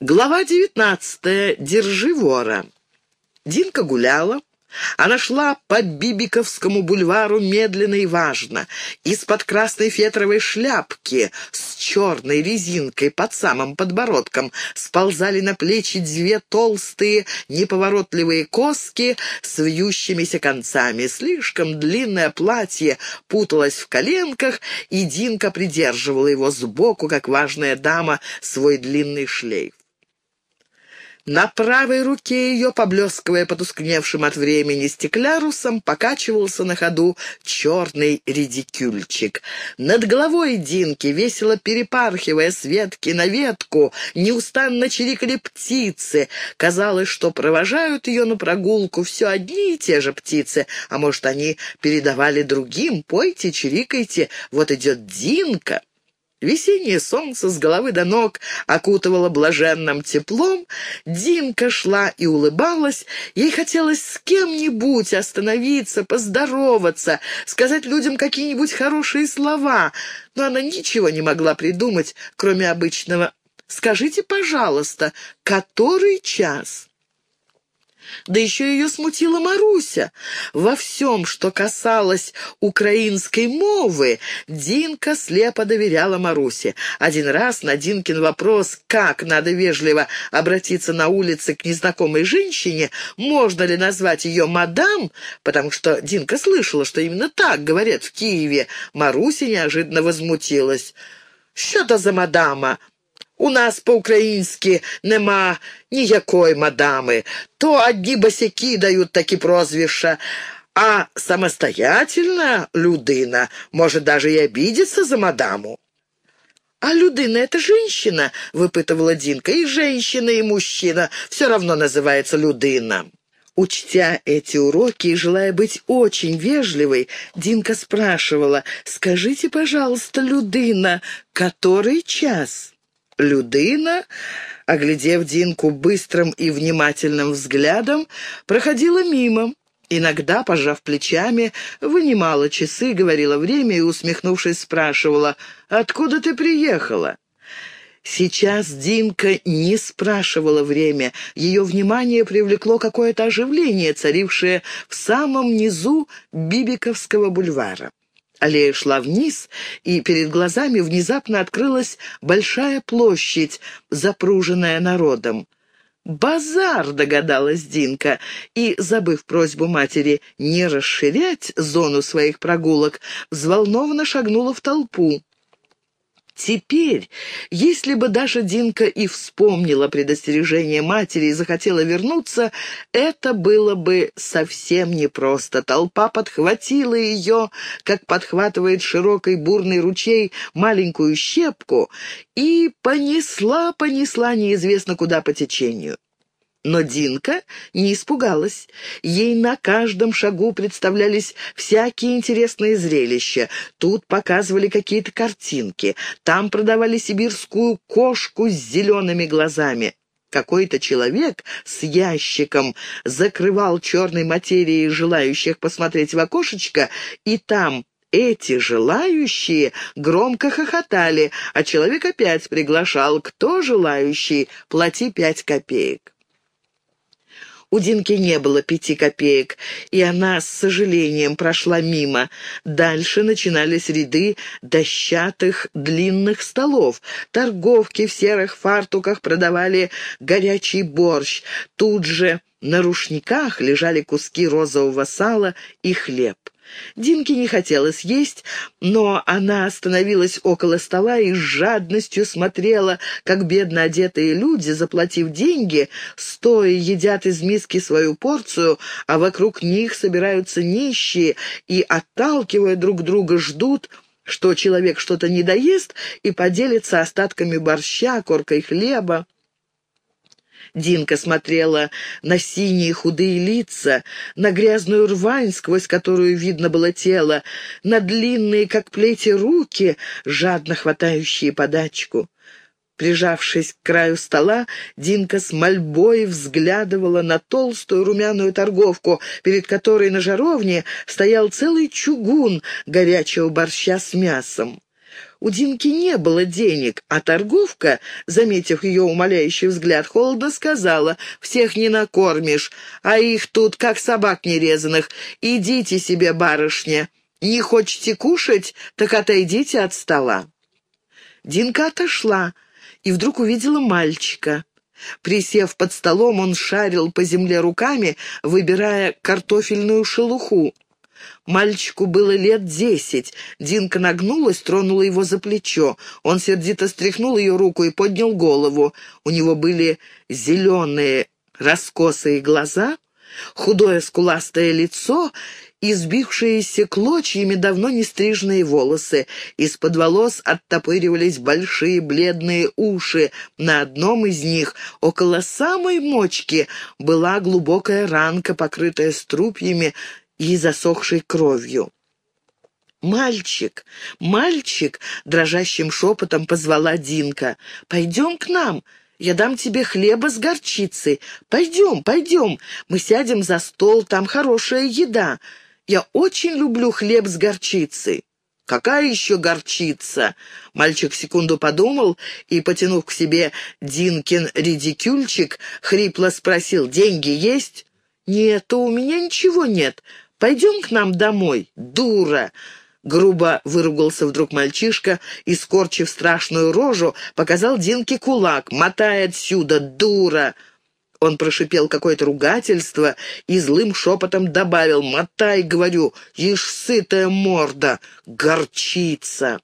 Глава девятнадцатая. Держи вора. Динка гуляла. Она шла по Бибиковскому бульвару медленно и важно. Из-под красной фетровой шляпки с черной резинкой под самым подбородком сползали на плечи две толстые неповоротливые коски с вьющимися концами. Слишком длинное платье путалось в коленках, и Динка придерживала его сбоку, как важная дама, свой длинный шлейф. На правой руке ее, поблескивая потускневшим от времени стеклярусом, покачивался на ходу черный редикюльчик. Над головой Динки, весело перепархивая с ветки на ветку, неустанно чирикали птицы. Казалось, что провожают ее на прогулку все одни и те же птицы, а может, они передавали другим «Пойте, чирикайте, вот идет Динка». Весеннее солнце с головы до ног окутывало блаженным теплом. Динка шла и улыбалась. Ей хотелось с кем-нибудь остановиться, поздороваться, сказать людям какие-нибудь хорошие слова, но она ничего не могла придумать, кроме обычного «Скажите, пожалуйста, который час?» Да еще ее смутила Маруся. Во всем, что касалось украинской мовы, Динка слепо доверяла Марусе. Один раз на Динкин вопрос, как надо вежливо обратиться на улице к незнакомой женщине, можно ли назвать ее мадам, потому что Динка слышала, что именно так говорят в Киеве, Маруся неожиданно возмутилась. «Що то за мадама?» У нас по-українськи нема ніякої мадами. То одні босяки дають такі прозвища, а самостоятельна людина може даже и обидеться за мадаму. «А людина — это женщина?» — выпытывала Динка. «И женщина, и мужчина. Все равно называется людина». Учтя эти уроки и желая быть очень вежливой, Динка спрашивала, «Скажите, пожалуйста, Людына, который час?» Людына, оглядев Динку быстрым и внимательным взглядом, проходила мимо. Иногда, пожав плечами, вынимала часы, говорила время и, усмехнувшись, спрашивала, «Откуда ты приехала?» Сейчас Динка не спрашивала время. Ее внимание привлекло какое-то оживление, царившее в самом низу Бибиковского бульвара. Аллея шла вниз, и перед глазами внезапно открылась большая площадь, запруженная народом. «Базар!» — догадалась Динка, и, забыв просьбу матери не расширять зону своих прогулок, взволнованно шагнула в толпу. Теперь, если бы даже Динка и вспомнила предостережение матери и захотела вернуться, это было бы совсем непросто. Толпа подхватила ее, как подхватывает широкий бурный ручей маленькую щепку, и понесла-понесла неизвестно куда по течению. Но Динка не испугалась. Ей на каждом шагу представлялись всякие интересные зрелища. Тут показывали какие-то картинки, там продавали сибирскую кошку с зелеными глазами. Какой-то человек с ящиком закрывал черной материей желающих посмотреть в окошечко, и там эти желающие громко хохотали, а человек опять приглашал «Кто желающий? Плати пять копеек». У Динки не было пяти копеек, и она с сожалением прошла мимо. Дальше начинались ряды дощатых длинных столов. Торговки в серых фартуках продавали горячий борщ. Тут же на рушниках лежали куски розового сала и хлеб. Динке не хотелось есть, но она остановилась около стола и с жадностью смотрела, как бедно одетые люди, заплатив деньги, стоя едят из миски свою порцию, а вокруг них собираются нищие и, отталкивая друг друга, ждут, что человек что-то не доест и поделится остатками борща, коркой хлеба. Динка смотрела на синие худые лица, на грязную рвань, сквозь которую видно было тело, на длинные, как плети, руки, жадно хватающие подачку. Прижавшись к краю стола, Динка с мольбой взглядывала на толстую румяную торговку, перед которой на жаровне стоял целый чугун горячего борща с мясом. У Динки не было денег, а торговка, заметив ее умоляющий взгляд, холодно сказала, «Всех не накормишь, а их тут как собак нерезанных. Идите себе, барышня. Не хочете кушать, так отойдите от стола». Динка отошла и вдруг увидела мальчика. Присев под столом, он шарил по земле руками, выбирая картофельную шелуху. Мальчику было лет десять. Динка нагнулась, тронула его за плечо. Он сердито стряхнул ее руку и поднял голову. У него были зеленые раскосые глаза, худое скуластое лицо и сбившиеся клочьями давно не стриженные волосы. Из-под волос оттопыривались большие бледные уши. На одном из них, около самой мочки, была глубокая ранка, покрытая струпьями и засохшей кровью. «Мальчик, мальчик!» — дрожащим шепотом позвала Динка. «Пойдем к нам, я дам тебе хлеба с горчицей. Пойдем, пойдем, мы сядем за стол, там хорошая еда. Я очень люблю хлеб с горчицей». «Какая еще горчица?» Мальчик секунду подумал и, потянув к себе Динкин редикюльчик, хрипло спросил, «Деньги есть?» «Нет, у меня ничего нет. Пойдем к нам домой, дура!» Грубо выругался вдруг мальчишка и, скорчив страшную рожу, показал Динке кулак. «Мотай отсюда, дура!» Он прошипел какое-то ругательство и злым шепотом добавил «Мотай, говорю, ишь сытая морда, горчица!»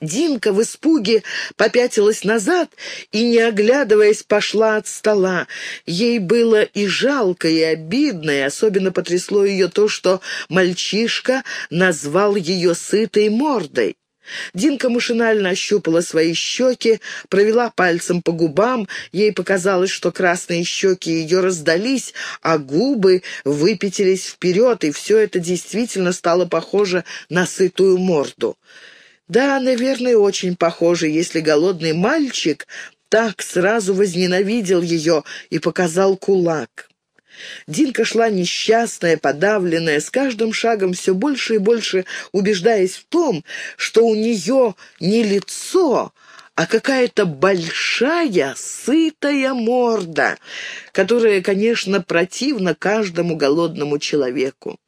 Динка в испуге попятилась назад и, не оглядываясь, пошла от стола. Ей было и жалко, и обидно, и особенно потрясло ее то, что мальчишка назвал ее сытой мордой. Динка машинально ощупала свои щеки, провела пальцем по губам. Ей показалось, что красные щеки ее раздались, а губы выпятились вперед, и все это действительно стало похоже на сытую морду. Да, наверное, очень похоже, если голодный мальчик так сразу возненавидел ее и показал кулак. Динка шла несчастная, подавленная, с каждым шагом все больше и больше убеждаясь в том, что у нее не лицо, а какая-то большая, сытая морда, которая, конечно, противна каждому голодному человеку.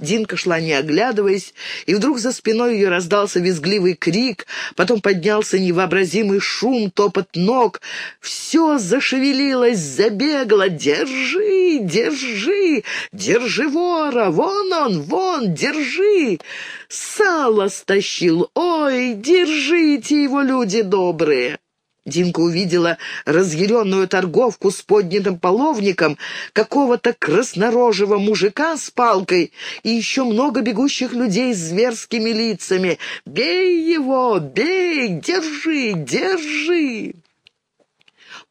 Динка шла, не оглядываясь, и вдруг за спиной ее раздался визгливый крик, потом поднялся невообразимый шум, топот ног. Все зашевелилось, забегало. «Держи, держи, держи вора! Вон он, вон, держи!» Сало стащил. «Ой, держите его, люди добрые!» Динка увидела разъяренную торговку с поднятым половником, какого-то краснорожего мужика с палкой и еще много бегущих людей с зверскими лицами. «Бей его! Бей! Держи! Держи!»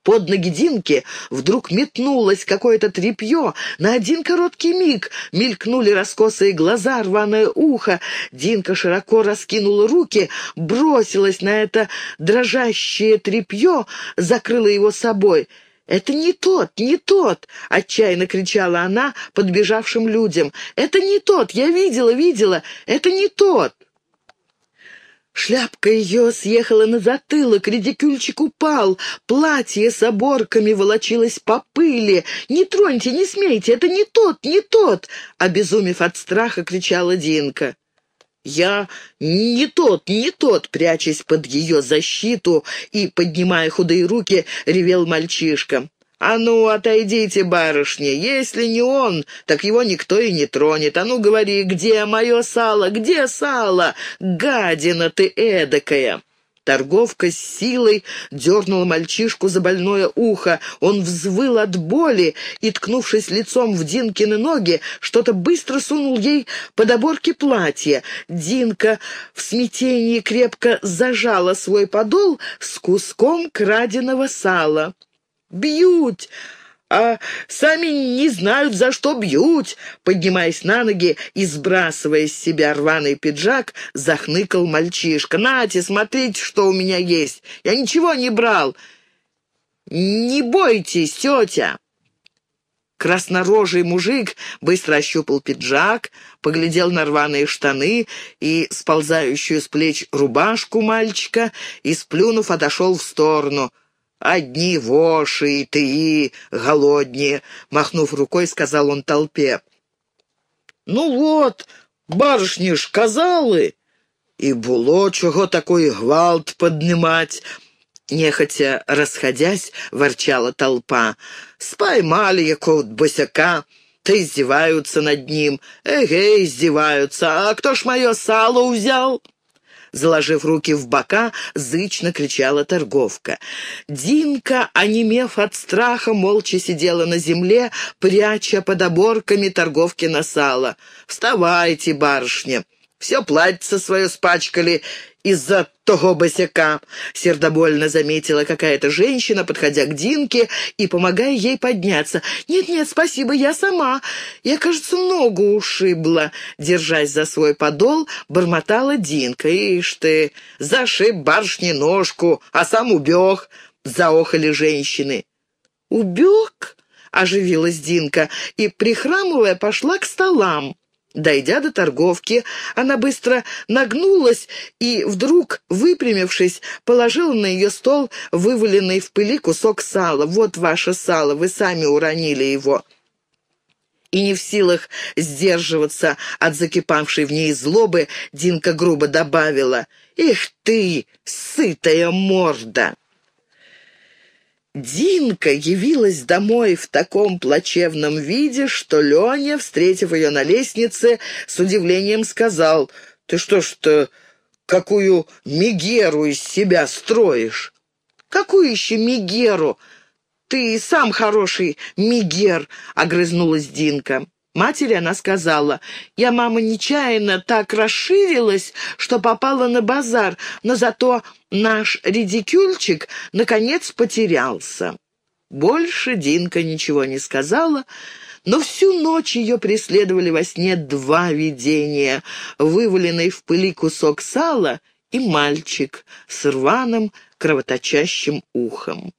Под ноги Динки вдруг метнулось какое-то тряпье. На один короткий миг мелькнули раскосые глаза, рваное ухо. Динка широко раскинула руки, бросилась на это дрожащее тряпье, закрыла его собой. «Это не тот, не тот!» — отчаянно кричала она подбежавшим людям. «Это не тот! Я видела, видела! Это не тот!» Шляпка ее съехала на затылок, редикюльчик упал, платье с оборками волочилось по пыли. «Не троньте, не смейте, это не тот, не тот!» Обезумев от страха, кричала Динка. «Я не тот, не тот!» Прячась под ее защиту и, поднимая худые руки, ревел мальчишка. «А ну, отойдите, барышня, если не он, так его никто и не тронет. А ну, говори, где мое сало, где сало? Гадина ты эдакая!» Торговка с силой дернула мальчишку за больное ухо. Он взвыл от боли и, ткнувшись лицом в Динкины ноги, что-то быстро сунул ей под оборки платья. Динка в смятении крепко зажала свой подол с куском краденого сала. Бьют! А сами не знают, за что бьют!» Поднимаясь на ноги и сбрасывая с себя рваный пиджак, захныкал мальчишка. «Нате, смотрите, что у меня есть! Я ничего не брал! Не бойтесь, тетя!» Краснорожий мужик быстро ощупал пиджак, поглядел на рваные штаны и сползающую с плеч рубашку мальчика и, сплюнув, отошел в сторону. «Одни воши и ты, голоднее!» — махнув рукой, сказал он толпе. «Ну вот, барышні ж казали!» «И було чого такой гвалт поднимать!» Нехотя расходясь, ворчала толпа. «Споймали якого босяка, та издеваются над ним. Эге, издеваются. А кто ж мое сало взял?» Заложив руки в бока, зычно кричала торговка. Динка, онемев от страха, молча сидела на земле, пряча под оборками торговки на сало. «Вставайте, барышня!» Все платье свое спачкали из-за того босяка», — сердобольно заметила какая-то женщина, подходя к Динке и помогая ей подняться. «Нет-нет, спасибо, я сама. Я, кажется, ногу ушибла». Держась за свой подол, бормотала Динка. «Ишь ты, зашиб барышне ножку, а сам убег», — заохали женщины. «Убег?» — оживилась Динка и, прихрамывая, пошла к столам. Дойдя до торговки, она быстро нагнулась и, вдруг, выпрямившись, положила на ее стол вываленный в пыли кусок сала. «Вот ваше сало, вы сами уронили его» и не в силах сдерживаться от закипавшей в ней злобы, Динка грубо добавила «Эх ты, сытая морда!» Динка явилась домой в таком плачевном виде, что Леня, встретив ее на лестнице, с удивлением сказал, «Ты что ж-то, какую мигеру из себя строишь?» «Какую еще мигеру? Ты сам хороший мигер», — огрызнулась Динка. Матери она сказала, «Я, мама, нечаянно так расширилась, что попала на базар, но зато наш редикюльчик, наконец, потерялся». Больше Динка ничего не сказала, но всю ночь ее преследовали во сне два видения — вываленный в пыли кусок сала и мальчик с рваным кровоточащим ухом.